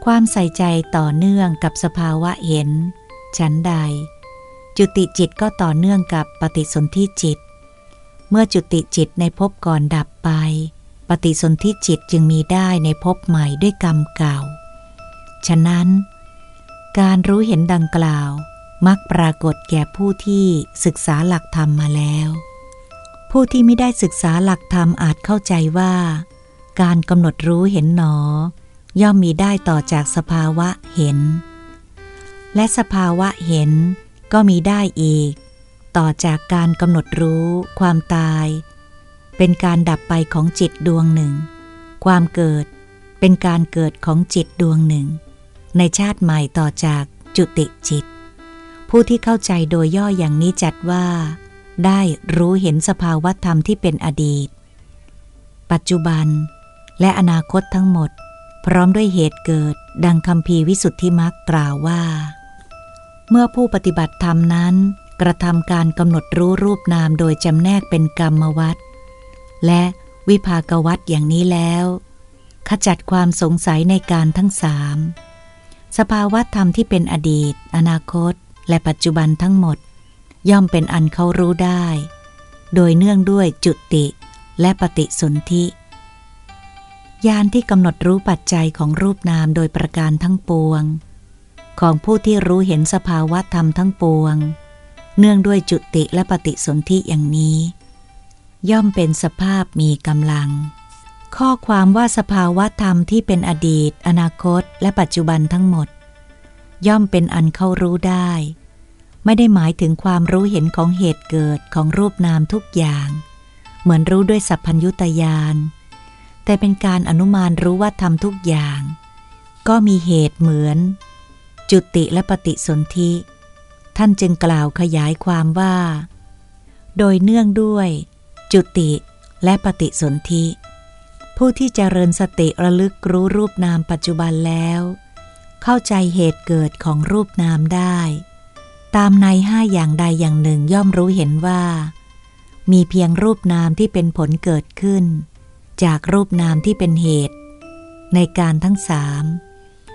ความใส่ใจต่อเนื่องกับสภาวะเห็น ฉันใด จุติจิตก็ต่อเนื่องกับปฏิสนธิจิต เมื่อจุติจิตในภพก่อนดับไป ปฏิสนธิจิตจึงมีได้ในภพใหม่ด้วยกรรมเก่า ฉะนั้น การรู้เห็นดังกล่าว มักปรากฏแก่ผู้ที่ศึกษาหลักธรรมมาแล้ว ผู้ที่ไม่ได้ศึกษาหลักธรรมอาจเข้าใจว่า การกำหนดรู้เห็นหนอ ย่อมมีได้ต่อจากสภาวะเห็น และสภาวะเห็นก็มีได้อีก ต่อจากการกำหนดรู้ความตาย เป็นการดับไปของจิตดวงหนึ่ง ความเกิดเป็นการเกิดของจิตดวงหนึ่ง ในชาติใหม่ต่อจากจุติจิต ผู้ที่เข้าใจโดยย่ออย่างนี้จัดว่า ได้รู้เห็นสภาวธรรมที่เป็นอดีต ปัจจุบัน และอนาคตทั้งหมด พร้อมด้วยเหตุเกิดดังคำพีวิสุทธิมักกล่าวว่า เมื่อผู้ปฏิบัติธรรมนั้น กระทำการกำหนดรู้รูปนามโดยจำแนกเป็นกรรมวัต และวิภากวัตอย่างนี้แล้ว ขจัดความสงสัยในการทั้งสามสภาวะธรรมที่เป็นอดีต อนาคต และปัจจุบันทั้งหมด ย่อมเป็นอันเขารู้ได้ โดยเนื่องด้วยจุติและปฏิสนธิญาณที่กำหนดรู้ปัจจัยของรูปนามโดยประการทั้งปวง ของผู้ที่รู้เห็นสภาวะธรรมทั้งปวง เนื่องด้วยจุติและปฏิสนธิอย่างนี้ ย่อมเป็นสภาพมีกำลัง ข้อความว่าสภาวะธรรมที่เป็นอดีต อนาคต และปัจจุบันทั้งหมด ย่อมเป็นอันเข้ารู้ได้ ไม่ได้หมายถึงความรู้เห็นของเหตุเกิดของรูปนามทุกอย่าง เหมือนรู้ด้วยสัพพัญญุตยานแต่เป็นการอนุมานรู้ว่าทำทุกอย่าง ก็มีเหตุเหมือน จุติและปฏิสนธิ ท่านจึงกล่าวขยายความว่า โดยเนื่องด้วย จุติและปฏิสนธิ ผู้ที่จเจริญสติระลึกรู้รูปนามปัจจุบันแล้ว เข้าใจเหตุเกิดของรูปนามได้ ตามในห้าอย่างใดอย่างหนึ่งย่อมรู้เห็นว่า มีเพียงรูปนามที่เป็นผลเกิดขึ้น จากรูปนามที่เป็นเหตุ ในการทั้งสาม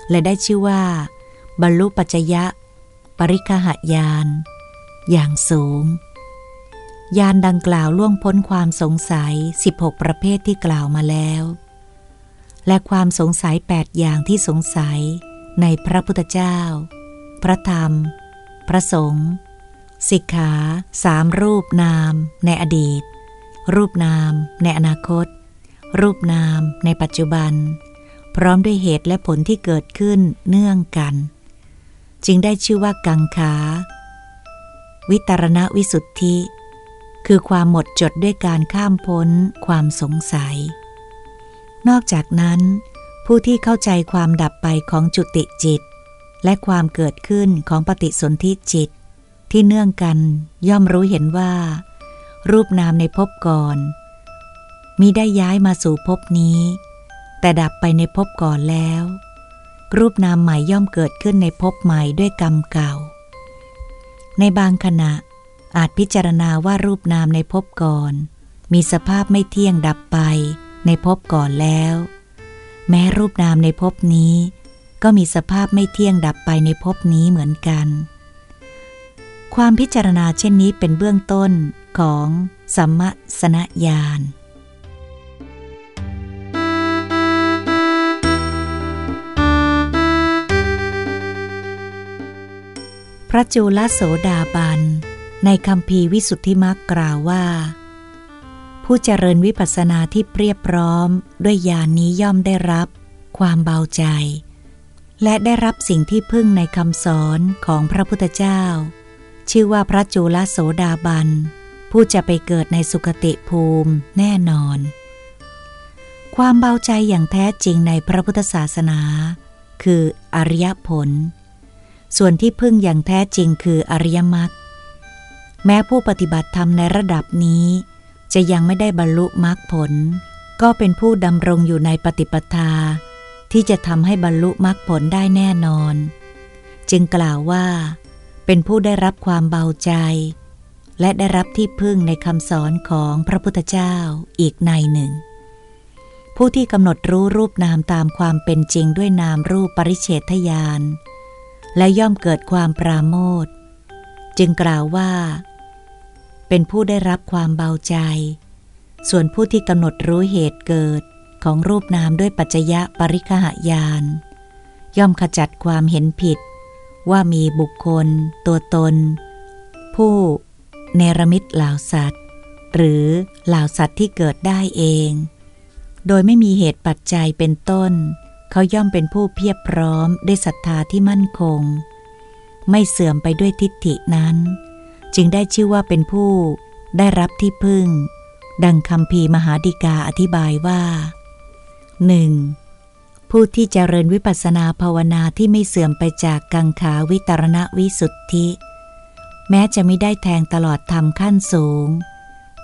และได้ชื่อว่า บรรลุปัจจยะ ปริคหายาน อย่างสูง ยานดังกล่าวล่วงพ้นความสงสัย 16 ประเภทที่กล่าวมาแล้ว และความสงสัย 8 อย่างที่สงสัย ในพระพุทธเจ้า พระธรรม พระสงฆ์สิกขาสามรูปนาม ในอดีต รูปนาม ในอนาคต รูปนาม ในปัจจุบัน พร้อมด้วยเหตุและผลที่เกิดขึ้นเนื่องกัน จึงได้ชื่อว่ากังขา วิตรณวิสุทธิ คือความหมดจดด้วยการข้ามพ้นความสงสัย นอกจากนั้น ผู้ที่เข้าใจความดับไปของจุติจิต และความเกิดขึ้นของปฏิสนธิจิต ที่เนื่องกันย่อมรู้เห็นว่า รูปนามในภพก่อนมิได้ย้ายมาสู่ภพนี้ แต่ดับไปในภพก่อนแล้ว รูปนามใหม่ย่อมเกิดขึ้นในภพใหม่ด้วยกรรมเก่า ในบางขณะ อาจพิจารณาว่ารูปนามในภพก่อน มีสภาพไม่เที่ยงดับไปในภพก่อนแล้ว แม้รูปนามในภพนี้ ก็มีสภาพไม่เที่ยงดับไปในภพนี้เหมือนกัน ความพิจารณาเช่นนี้เป็นเบื้องต้นของสัมมสนญาณพระจุลโสดาบัน ในคำพีวิสุทธิมักกล่าวว่า ผู้เจริญวิปัสสนาที่เปรียบพร้อมด้วยญาณนนี้ย่อมได้รับ ความเบาใจ และได้รับสิ่งที่พึ่งในคำสอนของพระพุทธเจ้า ชื่อว่าพระจุลโสดาบัน ผู้จะไปเกิดในสุคติภูมิแน่นอน ความเบาใจอย่างแท้จริงในพระพุทธศาสนา คืออริยผล ส่วนที่พึ่งอย่างแท้จริงคืออริยมรรค แม้ผู้ปฏิบัติธรรมในระดับนี้ จะยังไม่ได้บรรลุมรรคผล ก็เป็นผู้ดำรงอยู่ในปฏิปทา ที่จะทำให้บรรลุมรรคผลได้แน่นอน จึงกล่าวว่า เป็นผู้ได้รับความเบาใจ และได้รับที่พึ่งในคำสอนของพระพุทธเจ้าอีกในหนึ่ง ผู้ที่กำหนดรู้รูปนามตามความเป็นจริงด้วยนามรูปปริเฉทยานและย่อมเกิดความปราโมทจึงกล่าวว่า เป็นผู้ได้รับความเบาใจ ส่วนผู้ที่กำหนดรู้เหตุเกิดของรูปนามด้วยปัจจยะปริคหายาน ย่อมขจัดความเห็นผิด ว่ามีบุคคล ตัวตน ผู้ เนรมิตเหล่าสัตว์ หรือเหล่าสัตว์ที่เกิดได้เอง โดยไม่มีเหตุปัจจัยเป็นต้น เขาย่อมเป็นผู้เพียบพร้อมด้วยศรัทธาที่มั่นคง ไม่เสื่อมไปด้วยทิฏฐินั้น จึงได้ชื่อว่าเป็นผู้ได้รับที่พึ่ง ดังคำพีมหาดิกาอธิบายว่าหนึ่งผู้ที่เจริญวิปัสนาภาวนาที่ไม่เสื่อมไปจากกังขาวิตรณวิสุทธิ แม้จะไม่ได้แทงตลอดธรรมขั้นสูง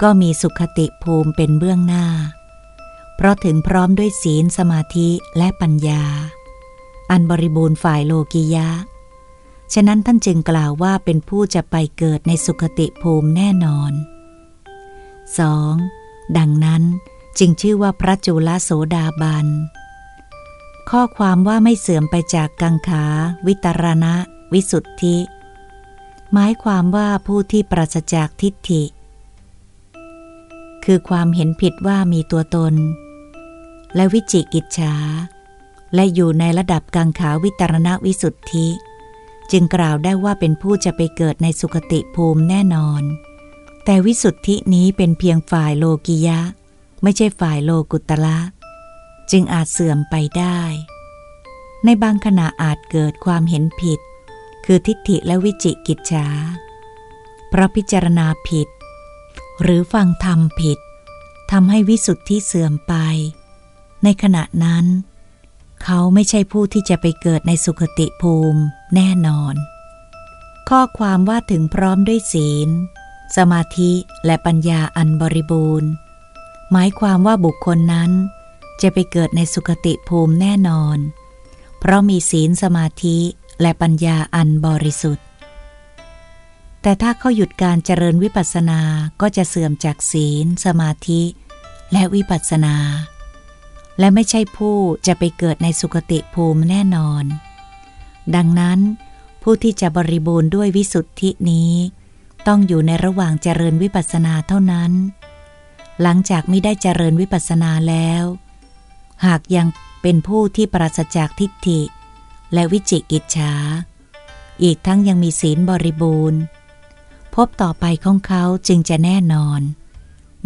ก็มีสุขติภูมิเป็นเบื้องหน้า เพราะถึงพร้อมด้วยศีลสมาธิและปัญญา อันบริบูรณ์ฝ่ายโลกิยะ ฉะนั้นท่านจึงกล่าวว่าเป็นผู้จะไปเกิดในสุคติภูมิแน่นอน 2. ดังนั้นจึงชื่อว่าพระจุลโสดาบัน ข้อความว่าไม่เสื่อมไปจากกังขา วิตรณะ วิสุทธิ หมายความว่าผู้ที่ปราศจากทิฏฐิ คือความเห็นผิดว่ามีตัวตน และวิจิกิจฉาและอยู่ในระดับกังขาวิตรณะวิสุทธิ จึงกล่าวได้ว่าเป็นผู้จะไปเกิดในสุคติภูมิแน่นอน แต่วิสุทธินี้เป็นเพียงฝ่ายโลกิยะ ไม่ใช่ฝ่ายโลกุตละ จึงอาจเสื่อมไปได้ ในบางขณะอาจเกิดความเห็นผิด คือทิฏฐิและวิจิกิจฉาเพราะพิจารณาผิด หรือฟังธรรมผิดทำให้วิสุทธิเสื่อมไป ในขณะนั้น เขาไม่ใช่ผู้ที่จะไปเกิดในสุคติภูมิ แน่นอน ข้อความว่าถึงพร้อมด้วยศีล สมาธิและปัญญาอันบริบูรณ์ หมายความว่าบุคคลนั้น จะไปเกิดในสุคติภูมิแน่นอน เพราะมีศีลสมาธิและปัญญาอันบริสุทธิ์ แต่ถ้าเขาหยุดการเจริญวิปัสสนาก็จะเสื่อมจากศีล สมาธิ และวิปัสสนา และไม่ใช่ผู้จะไปเกิดในสุคติภูมิแน่นอน ดังนั้น ผู้ที่จะบริบูรณ์ด้วยวิสุทธินี้ ต้องอยู่ในระหว่างเจริญวิปัสสนาเท่านั้น หลังจากไม่ได้เจริญวิปัสสนาแล้ว หากยังเป็นผู้ที่ปราศจากทิฏฐิ และวิจิกิจฉาอีกทั้งยังมีศีลบริบูรณ์ พบต่อไปของเขาจึงจะแน่นอน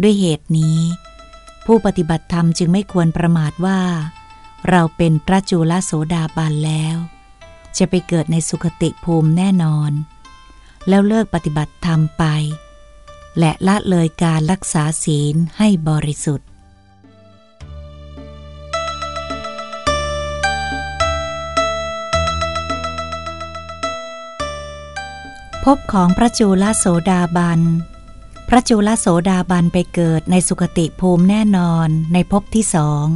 ด้วยเหตุนี้ ผู้ปฏิบัติธรรมจึงไม่ควรประมาทว่า เราเป็นพระจุลโสดาบันแล้ว จะไปเกิดในสุคติภูมิแน่นอน แล้วเลิกปฏิบัติธรรมไป และละเลยการรักษาศีลให้บริสุทธิ์พบของพระจุลโสดาบัน พระจุลโสดาบันไปเกิดในสุคติภูมิแน่นอนในภพที่สอง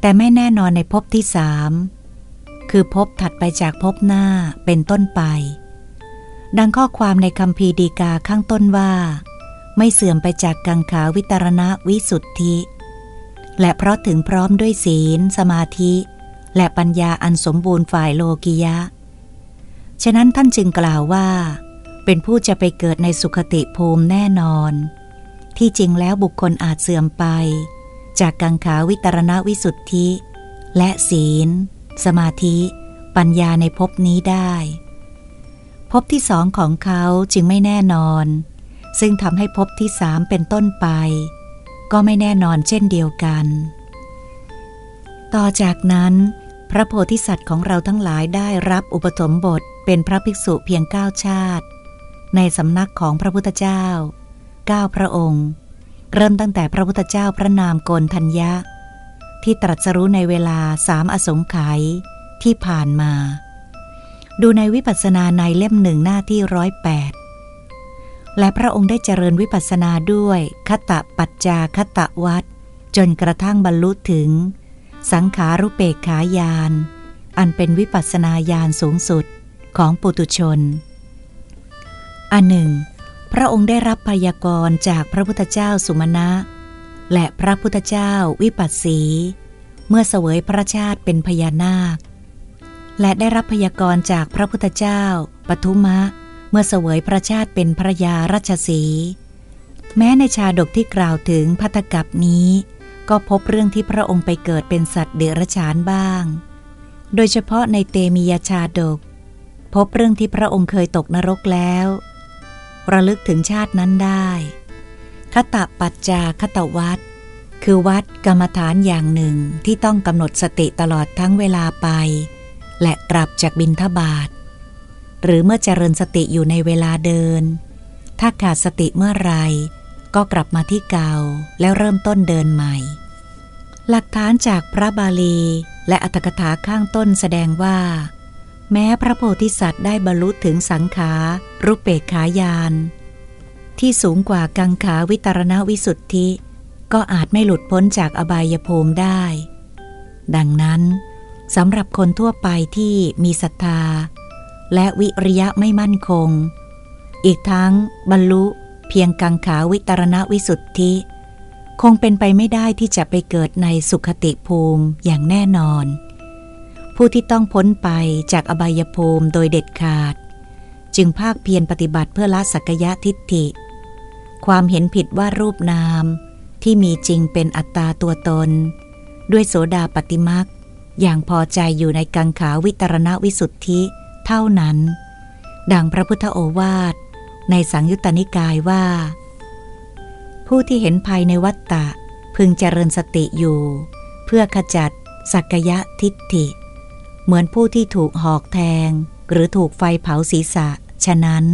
แต่ไม่แน่นอนในภพที่สาม คือภพถัดไปจากภพหน้าเป็นต้นไป ดังข้อความในคำพีดีกาข้างต้นว่า ไม่เสื่อมไปจากกังขาวิตรณะวิสุทธิ และเพราะถึงพร้อมด้วยศีล สมาธิ และปัญญาอันสมบูรณ์ฝ่ายโลกิยะ ฉะนั้นท่านจึงกล่าวว่า เป็นผู้จะไปเกิดในสุขติภูมิแน่นอน ที่จริงแล้วบุคคลอาจเสื่อมไป จากกังขาวิตรณวิสุทธิ และศีล สมาธิปัญญาในภพนี้ได้ภพที่สองของเขาจึงไม่แน่นอน ซึ่งทำให้ภพที่สามเป็นต้นไป ก็ไม่แน่นอนเช่นเดียวกัน ต่อจากนั้น พระโพธิสัตว์ของเราทั้งหลายได้รับอุปสมบทเป็นพระภิกษุเพียงเก้าชาติ ในสำนักของพระพุทธเจ้าเก้าพระองค์ เริ่มตั้งแต่พระพุทธเจ้าพระนามโกนทัญญะ ที่ตรัสรู้ในเวลาสามอสงไขยที่ผ่านมา ดูในวิปัสสนาในเล่มหนึ่งหน้าที่ร้อยแปดและพระองค์ได้เจริญวิปัสสนาด้วยคตะปัจจาคตะวัดจนกระทั่งบรรลุถึง สังขารุเปกขายาน อันเป็นวิปัสสนาญาณสูงสุดของปุตุชน อันหนึ่ง พระองค์ได้รับพยากรณ์จากพระพุทธเจ้าสุมาณะ และพระพุทธเจ้าวิปัสสี เมื่อเสวยพระชาติเป็นพญานาค และได้รับพยากรณ์จากพระพุทธเจ้าปทุมะ เมื่อเสวยพระชาติเป็นพระยารัชสี แม้ในชาดกที่กล่าวถึงพัทกับนี้ ก็พบเรื่องที่พระองค์ไปเกิดเป็นสัตว์เดรัจฉานบ้าง โดยเฉพาะในเตมียชาดก พบเรื่องที่พระองค์เคยตกนรกแล้ว ระลึกถึงชาตินั้นได้ คตะปัจจาคตวัดคือวัดกรรมฐานอย่างหนึ่งที่ต้องกำหนดสติตลอดทั้งเวลาไป และกลับจากบินทบาท หรือเมื่อเจริญสติอยู่ในเวลาเดิน ถ้าขาดสติเมื่อไรก็กลับมาที่เก่าแล้วเริ่มต้นเดินใหม่ หลักฐานจากพระบาลีและอัตถกถาข้างต้นแสดงว่า แม้พระโพธิสัตว์ได้บรรลุถึงสังขารุปเปกขายาน ที่สูงกว่ากังขาวิตรณวิสุทธิ ก็อาจไม่หลุดพ้นจากอบายภูมิได้ ดังนั้นสำหรับคนทั่วไปที่มีศรัทธา และวิริยะไม่มั่นคง อีกทั้งบรรลุเพียงกังขาวิตรณวิสุทธิ คงเป็นไปไม่ได้ที่จะไปเกิดในสุขติภูมิอย่างแน่นอน ผู้ที่ต้องพ้นไปจากอบายภูมิโดยเด็ดขาด จึงภาคเพียรปฏิบัติเพื่อละสักยะทิฏฐิ ความเห็นผิดว่ารูปนาม ที่มีจริงเป็นอัตตาตัวตน ด้วยโสดาปฏิมักอย่างพอใจอยู่ในกังขาวิตรณวิสุทธิเท่านั้น ดังพระพุทธโอวาท ในสังยุตตนิกายว่า ผู้ที่เห็นภายในวัตตะพึงเจริญสติอยู่ เพื่อขจัดสักยะทิฏฐิ เหมือนผู้ที่ถูกหอกแทง หรือถูกไฟเผาศีรษะ ฉะนั้น